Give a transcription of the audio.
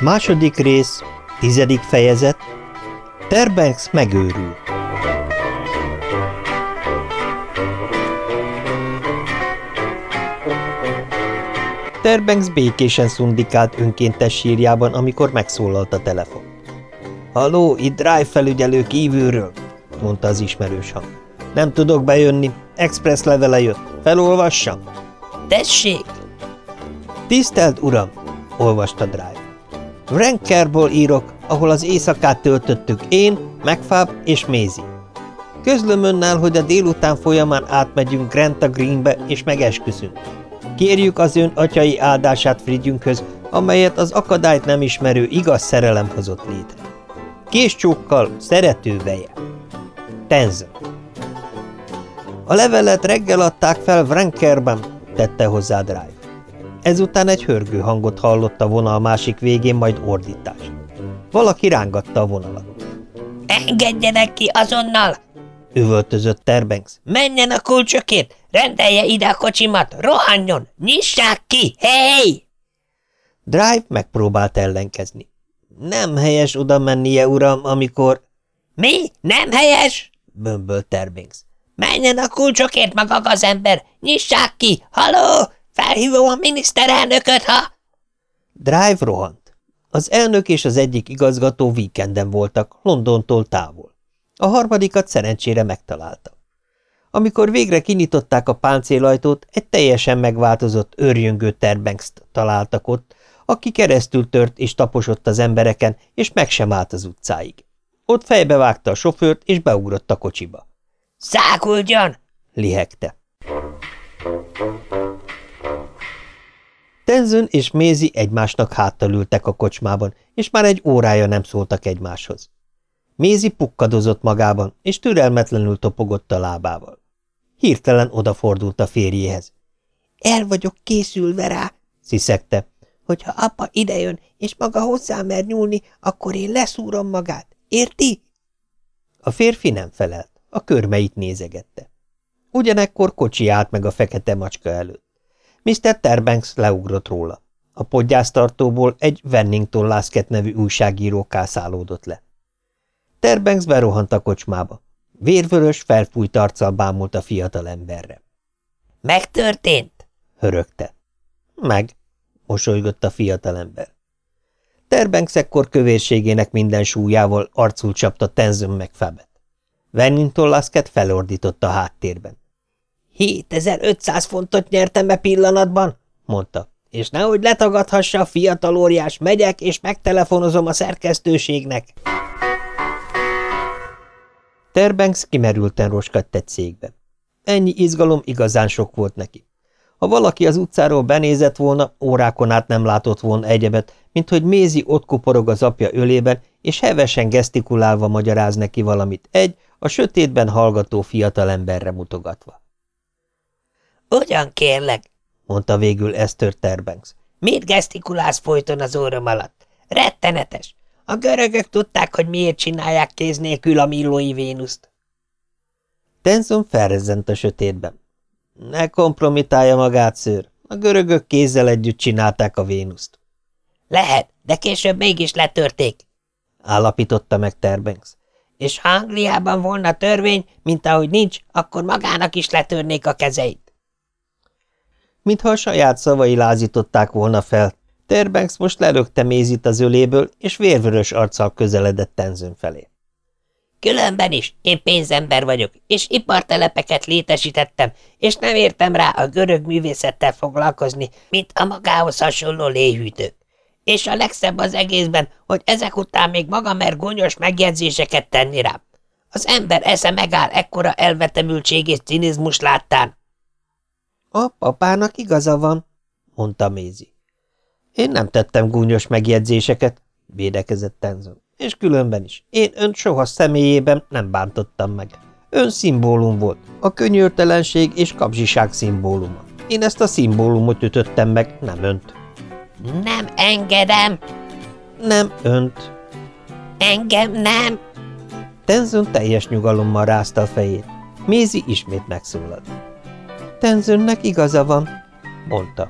Második rész, tizedik fejezet, Terbanks megőrül. Terbanks békésen szundikált önkéntes sírjában, amikor megszólalt a telefon. – Haló, itt Drive felügyelő kívülről – mondta az ismerős hang. – Nem tudok bejönni, express levele jött. Felolvassam? – Tessék! – Tisztelt Uram! – olvasta Drive. Rankerból írok, ahol az éjszakát töltöttük én, Megfáb és Mézi. Közlöm önnel, hogy a délután folyamán átmegyünk Granta Greenbe és megesküszünk. Kérjük az ön atyai áldását Frigyünkhöz, amelyet az akadályt nem ismerő igaz szerelem hozott létre. Szerető veje. Tenzon. A levelet reggel adták fel Vrankerben, tette hozzá Drive. Ezután egy hörgő hangot hallott a vonal másik végén, majd ordítást. Valaki rángatta a vonalat. – Engedjenek ki azonnal! – üvöltözött Terbanks. – Menjen a kulcsokért! Rendelje ide a kocsimat! Rohanjon! Nyissák ki! Hey! Drive megpróbált ellenkezni. – Nem helyes oda mennie, uram, amikor… – Mi? Nem helyes? – bömbölt Terbanks. – Menjen a kulcsokért maga az ember! Nyissák ki! Haló! Felhívom a miniszterelnököt, ha... Drive rohant. Az elnök és az egyik igazgató víkenden voltak, Londontól távol. A harmadikat szerencsére megtalálta. Amikor végre kinyitották a páncélajtót, egy teljesen megváltozott őrjöngő Terbanks-t találtak ott, aki keresztül tört és taposott az embereken, és meg sem állt az utcáig. Ott fejbevágta a sofőrt, és beugrott a kocsiba. – Száguldjon! – lihegte. Tenzön és Mézi egymásnak háttal ültek a kocsmában, és már egy órája nem szóltak egymáshoz. Mézi pukkadozott magában, és türelmetlenül topogott a lábával. Hirtelen odafordult a férjéhez. – El vagyok készülve rá, sziszegte. – Hogyha apa idejön, és maga hozzá mer nyúlni, akkor én leszúrom magát. Érti? A férfi nem felelt, a körmeit nézegette. Ugyanekkor kocsi állt meg a fekete macska előtt. Mr. Terbanks leugrott róla. A podgyásztartóból egy Wennington Lasket nevű újságíró kászálódott le. Terbanks berohant a kocsmába. Vérvörös, felfújt arccal bámult a fiatal emberre. – Megtörtént? – hörögte. – Meg – mosolygott a fiatal ember. Terbanks ekkor kövérségének minden súlyával arcul csapta Tenzön meg Febet. Wennington Lasket felordított a háttérben. 7500 fontot nyertem be pillanatban, mondta, és nehogy letagadhassa a fiatal óriás, megyek és megtelefonozom a szerkesztőségnek. Terbanks kimerülten roskadt egy székbe. Ennyi izgalom igazán sok volt neki. Ha valaki az utcáról benézett volna, órákon át nem látott volna egyebet, mint hogy Mézi ott kuporog az apja ölében, és hevesen gesztikulálva magyaráz neki valamit egy, a sötétben hallgató fiatalemberre mutogatva. Ugyan kérlek, mondta végül Esther Terbanks. Miért gesztikulálsz folyton az órom alatt? Rettenetes! A görögök tudták, hogy miért csinálják kéz nélkül a millói Vénuszt. Tenzon felrezzent a sötétben. Ne kompromitálja magát, szőr. A görögök kézzel együtt csinálták a Vénuszt. Lehet, de később mégis letörték, állapította meg Terbanks. És ha Angliában volna törvény, mint ahogy nincs, akkor magának is letörnék a kezeit mintha a saját szavai lázították volna fel. Terbanks most lelökte Mézit az öléből, és vérvörös arccal közeledett Tenzön felé. Különben is, én pénzember vagyok, és ipartelepeket létesítettem, és nem értem rá a görög művészettel foglalkozni, mint a magához hasonló léhűtők. És a legszebb az egészben, hogy ezek után még maga mer gonyos megjegyzéseket tenni rám. Az ember esze megáll ekkora elvetemültség és cinizmus láttán. A papának igaza van, mondta Mézi. Én nem tettem gúnyos megjegyzéseket, védekezett Tenzon. És különben is. Én önt soha személyében nem bántottam meg. Ön szimbólum volt, a könyörtelenség és kapzsiság szimbóluma. Én ezt a szimbólumot ütöttem meg, nem önt. Nem engedem! Nem önt. Engem nem! Tenzon teljes nyugalommal rázta a fejét. Mézi ismét megszólalt. Tenzönnek igaza van, mondta.